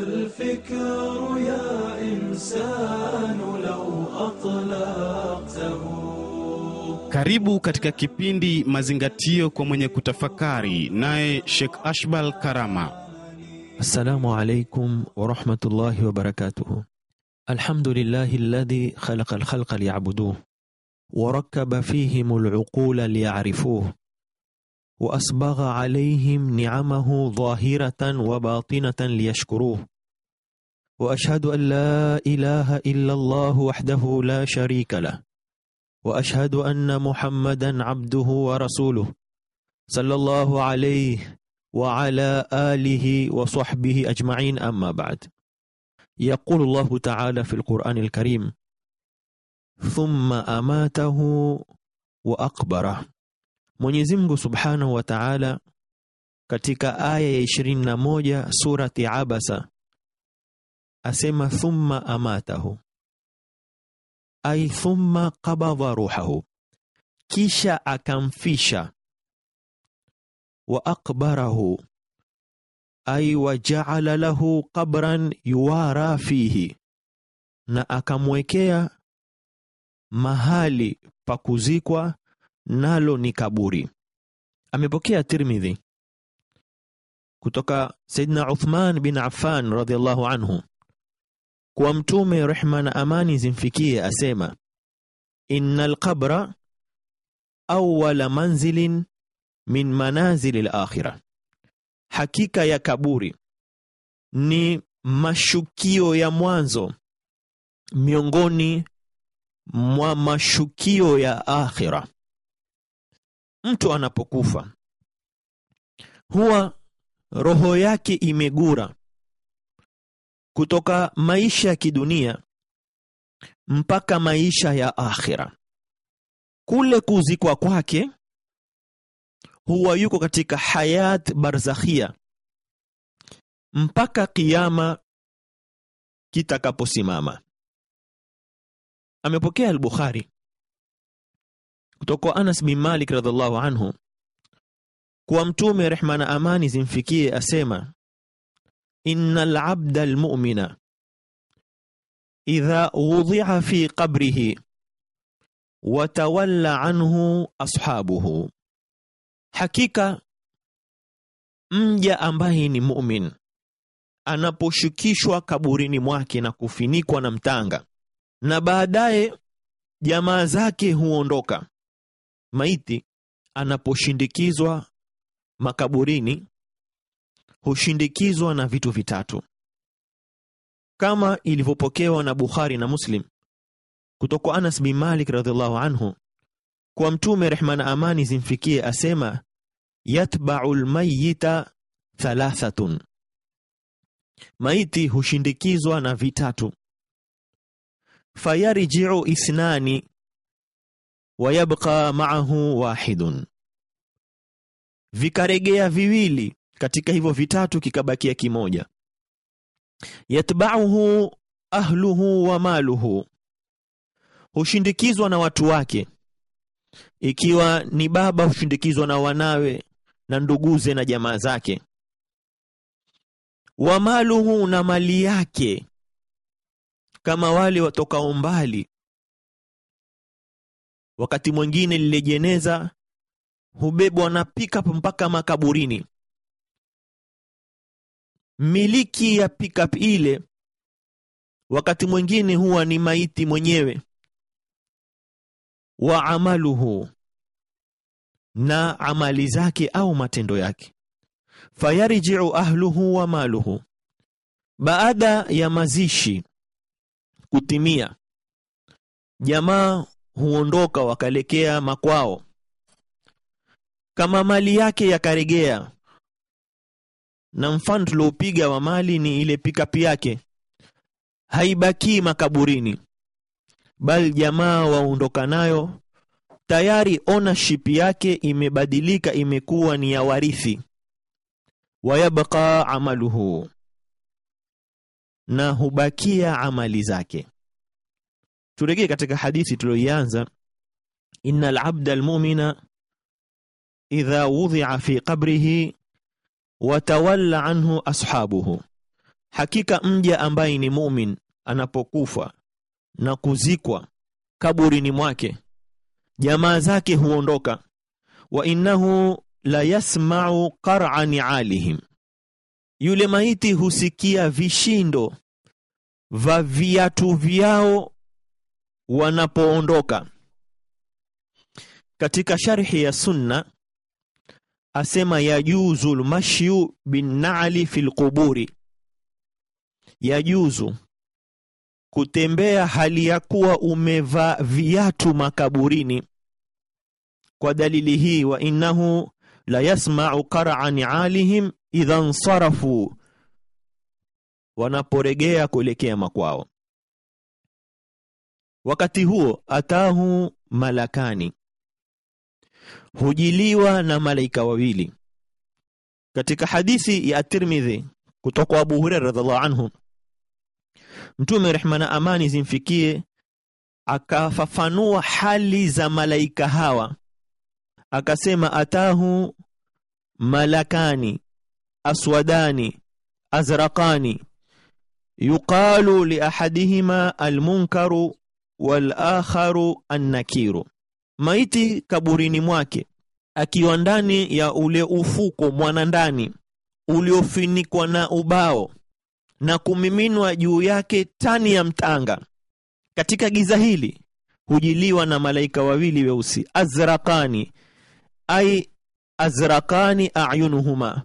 الفكر يا إنسان لو أطلقته Karibu katika kipindi Mazingatio kwa mwenye kutafakari, naye Sheikh Ashbal Karama. السلام عليكم ورحمة الله وبركاته الحمد لله الذي خلق الخلق ليعبدوه وركب فيهم العقول ليعرفوه وأسبغ عليهم نعمه ظاهرة وباطنة ليشكروه وأشهد أن لا إله إلا الله وحده لا شريك له. وأشهد أن محمدا عبده ورسوله. صلى الله عليه وعلى آله وصحبه أجمعين أما بعد. يقول الله تعالى في القرآن الكريم ثم أماته وأقبره. Mwenyezi Mungu Subhanahu wa Ta'ala katika aya ya 21 surati Abasa asema thumma amatahu. Ay thumma qabadha ruhahu. Kisha akamfisha. Wa akbarahu ay wajaala lahu qabran yuwara fihi, na akamwekea mahali pa kuzikwa nalo ni kaburi. Amepokea Tirmidhi kutoka Saidna Uthman bin Affan radhiallahu anhu kwa Mtume, rehma na amani zimfikie, asema inna alqabra awwala manzilin min manazili al-akhirah, hakika ya kaburi ni mashukio ya mwanzo miongoni mwa mashukio ya akhira. Mtu anapokufa huwa roho yake imegura kutoka maisha ya kidunia mpaka maisha ya akhira. Kule kuzikwa kwake huwa yuko katika hayat barzakhia mpaka kiyama kitakaposimama. Amepokea al-Bukhari kutoka Anas bin Malik radhiallahu anhu kwa Mtume, rehma na amani zimfikie, asema innal abda lmumina idha wudhi'a fi qabrihi watawalla anhu ashabuhu. Hakika mja ambaye ni mumin anaposhukishwa kaburini mwake na kufinikwa na mtanga, na baadaye jamaa zake huondoka, maiti anaposhindikizwa makaburini hushindikizwa na vitu vitatu, kama ilivyopokewa na Bukhari na Muslim kutoka Anas bin Malik radhiallahu anhu kwa Mtume, rehma na amani zimfikie, asema yatba'u lmayita thalathatun, maiti hushindikizwa na vitatu. Fayarji'u ithnani wa yabqa ma'ahu wahidun, vikaregea viwili katika hivyo vitatu kikabakia kimoja. Yatba'uhu ahluhu wa maluhu, hushindikizwa na watu wake ikiwa ni baba hushindikizwa na wanawe na nduguze na jamaa zake. Wa maluhu, na mali yake, kama wale watoka umbali Wakati mwingine lile jeneza hubebwa na pickup mpaka makaburini. Miliki ya pickup ile wakati mwingine huwa ni maiti mwenyewe wa amaluhu na amali zake au matendo yake. Fayarji'u ahluhu wa maluhu, baada ya mazishi kutimia, jamaa huondoka wakalekea makwao. Kama mali yake yakaregea, na mfano tuliopiga wa mali ni ile pikapi yake, haibakii makaburini. Bali jamaa waondoka nayo. Tayari, ownership yake imebadilika, imekuwa ni ya warithi. Wayabqa amaluhu, na hubakia amali zake. Turegee katika hadithi tuliyoianza, innal abda almu'mina idha wudhi'a fi qabrihi watawalla anhu ashabuhu, hakika mja ambaye ni mumin anapokufa na kuzikwa kaburini mwake jamaa zake huondoka. Wa innahu la yasma'u qar'a ni'alihim. Yule maiti husikia vishindo va viatu vyao wanapoondoka. Katika sharhi ya sunna asema yajuzu lmashyu binnali fi lquburi yajuzu kutembea hali ya kuwa umevaa viatu makaburini. Kwa dalili hii wa innahu la yasma'u qar'a ni'alihim idha nsarafu wanaporegea kuelekea makwao. Wakati huo atahu malakani hujiliwa na malaika wawili. Katika hadithi ya Tirmidhi kutoka Abu Hurairah radhiallahu anhu Mtume rehma na amani zimfikie akafafanua hali za malaika hawa. Akasema atahu malakani aswadani azraqani yuqalu li ahadihima almunkaru wal akharu annakiru maiti kaburini mwake akiwa ndani ya ule ufuko mwana ndani uliofinikwa na ubao na kumiminwa juu yake tani ya mtanga. Katika giza hili hujiliwa na malaika wawili weusi azraqani ai azraqani ayunuhuma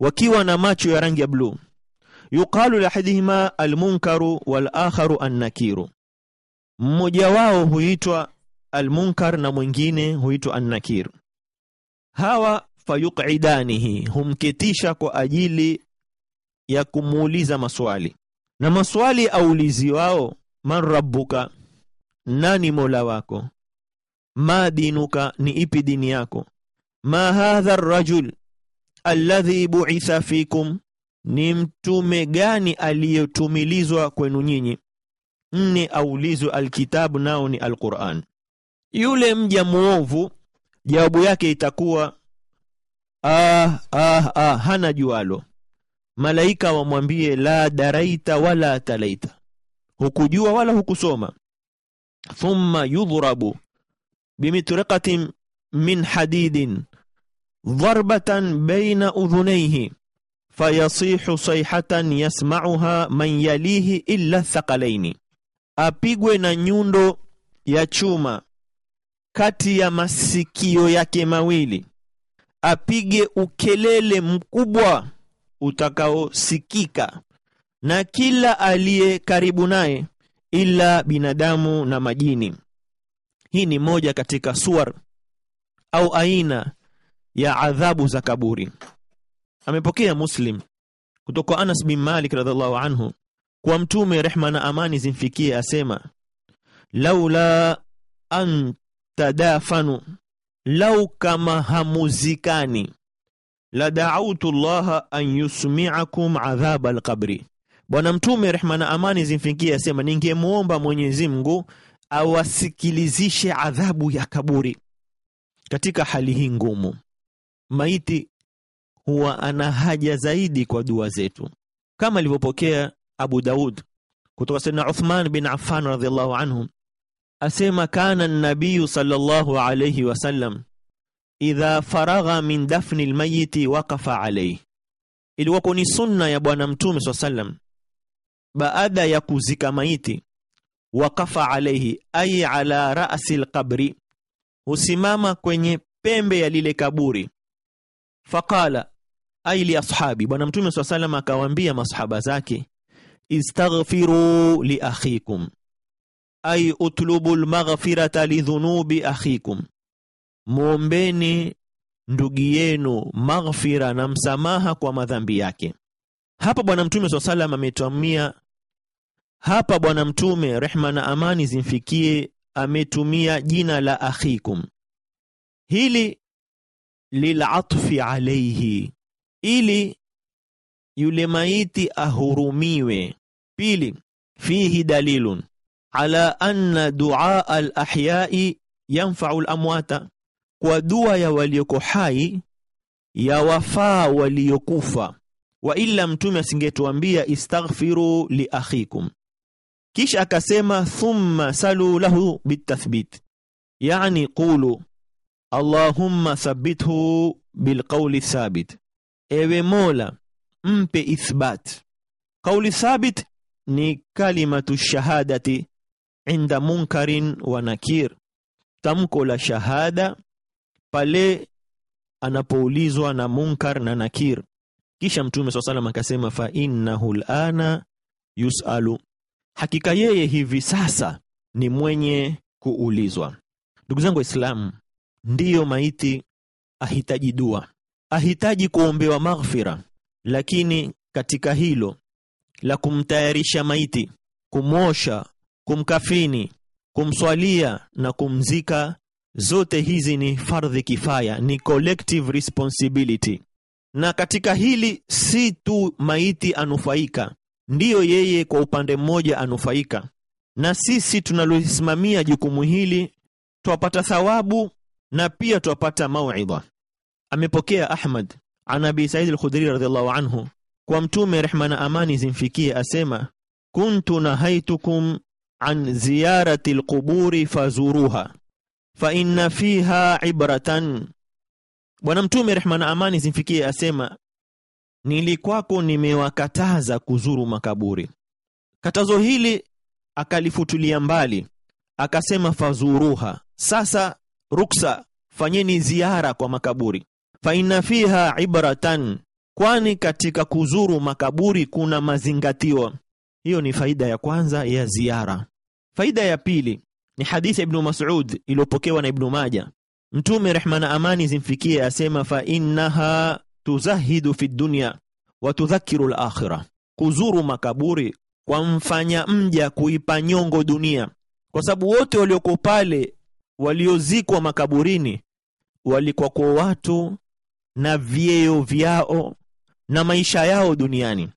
wakiwa na macho ya rangi ya bluu yuqalu lahadihima almunkaru walakharu annakiru. Mmoja wao huitwa almunkar na mwingine huitwa annakir. Hawa fayuqidanihi humketisha kwa ajili ya kumuuliza maswali. Na maswali aulizi wao man rabbuka nani mola wako? Ma dinuka ni ipi dini yako? Ma hadha rajul alladhi bu'itha fikum ni mtume gani aliyotumilizwa kwenu nyinyi? Nne aulizwe alkitabu nao ni alquran yule mja muovu jawabu yake itakuwa ah, ah, ah, hana jualo. Malaika wamwambie la daraita wala talaita. Hukujua wala hukusoma. Thumma yudhrabu bimitriqatin min hadidin dharbatan baina udhunayhi fayasihu sayhatan yasma'uha man yalihi illa thaqalaini. Apigwe na nyundo ya chuma kati ya masikio yake mawili. Apige ukelele mkubwa utakaosikika na kila aliye karibu naye ila binadamu na majini. Hii ni moja katika suwar au aina ya adhabu za kaburi. Amepokea muslim kutoka anas bin malik radhiallahu anhu kwa mtume rehma na amani zimfikie asema laula an tadafanu lau kama hamuzikani. La da'utu llaha an yusmiakum adhaba alqabri. Bwana mtume rehma na amani zimfikie asema ningemwomba mwenyezi mungu awasikilizishe adhabu ya kaburi katika hali hii ngumu. Maiti huwa ana haja zaidi kwa dua zetu. Kama alivyopokea abu daud kutoka saidna uthman bin affan radhiallahu anhu asema kana nabiyu sallallahu alayhi wasallam idha faragha min dafni lmayiti waqafa alayhi. Ilikuwa ni sunna ya bwana mtume saa sallam baada ya kuzika maiti waqafa alayhi ay ala rasi lqabri husimama kwenye pembe ya lile kaburi. Faqala ay li ashabi bwana mtume saa sallam akawaambia masahaba zake istaghfiru li akhikum ay utlubu lmaghfirata lidhunubi akhikum. Mwombeni ndugu yenu maghfira na msamaha kwa madhambi yake. Hapa bwana mtume swalla salam ametumia hapa bwana mtume rehma na amani zimfikie ametumia jina la akhikum. Hili lilatfi alaihi ili yule maiti ahurumiwe. Pili fihi dalilun ala anna duaa alahyai yanfau lamwata kwa dua ya walioko hai ya wafaa waliokufa. Wa illa mtume asingetuambia istaghfiru li akhikum. Kisha akasema thumma salu lahu bitathbit yani qulu allahumma thabbithu bilqauli thabit. Ewe mola mpe ithbat. Qawli thabit ni kalimatu shahadati inda munkarin wa nakir. Tamko la shahada pale anapoulizwa na munkar na nakir. Kisha mtume saa salam akasema fa innahu lana yusalu. Hakika yeye hivi sasa ni mwenye kuulizwa. Ndugu zangu waislamu ndiyo maiti ahitaji dua ahitaji kuombewa maghfira. Lakini katika hilo la kumtayarisha maiti kumwosha kumkafini kumswalia na kumzika zote hizi ni fardhi kifaya ni collective responsibility. Na katika hili si tu maiti anufaika ndiyo yeye kwa upande mmoja anufaika. Na sisi tunalosimamia jukumu hili twapata thawabu na pia twapata mauidha. Amepokea ahmad an abi said al-khudri anhu kwa mtume rehma na amani zimfikie asema kuntu nahaitukum an ziyarati alquburi fazuruha fa inna fiha ibratan. Bwana mtume rehma na amani zimfikie asema nilikwako nimewakataza kuzuru makaburi. Katazo hili akalifutulia mbali akasema fazuruha. Sasa ruksa fanyeni ziara kwa makaburi. Fa inna fiha ibratan kwani katika kuzuru makaburi kuna mazingatio. Hiyo ni faida ya kwanza ya ziara faida ya pili ni hadithi ya ibnu masud iliyopokewa na ibnu maja mtume rehma na amani zimfikie asema fa innaha tuzahidu fi dunya wa tudhakiru lakhira kuzuru makaburi kwa mfanya mja kuipa nyongo dunia. Kwa sababu wote walioko pale waliozikwa makaburini walikuwa kwa watu na vyeo vyao na maisha yao duniani.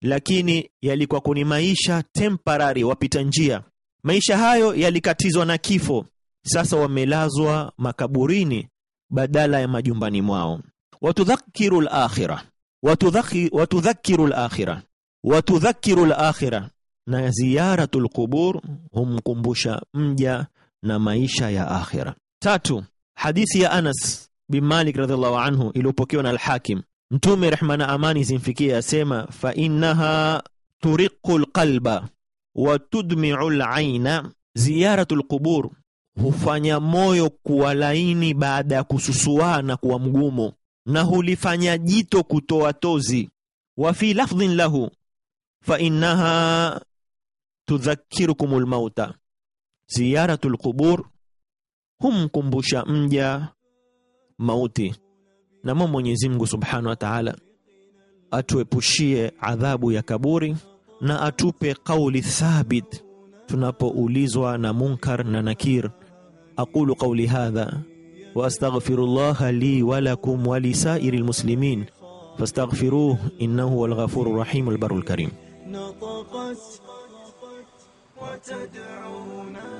Lakini yalikuwa kuni maisha temporary wapita njia maisha hayo yalikatizwa na kifo. Sasa wamelazwa makaburini badala ya majumbani mwao. Watudhakiru lakhira watudhakiru lakhira watudhakiru lakhira na ziyaratu lqubur humkumbusha mja na maisha ya akhira tatu hadithi ya anas bin malik radhiallahu anhu iliyopokewa na alhakim. Mtume rehma na amani zimfikie asema fa innaha turiqu lqalba wa tudmiu laina ziyaratu lqubur hufanya moyo kuwa laini baada ya kususua na kuwa mgumu na hulifanya jito kutoa tozi. Wa fi lafdhin lahu fa innaha tudhakirukum lmauta ziyaratu lqubur humkumbusha mja mauti. Namo mwenyezi mungu subhanahu wa taala atuepushie adhabu ya kaburi na atupe kauli thabit tunapoulizwa na Munkar na Nakir. Aqulu qawli hadha wa astaghfirullaha li wa lakum wa li sa'iril muslimin fastaghfiruhu innahu wal ghafurur rahim al barul karim. نطقت وتدعونا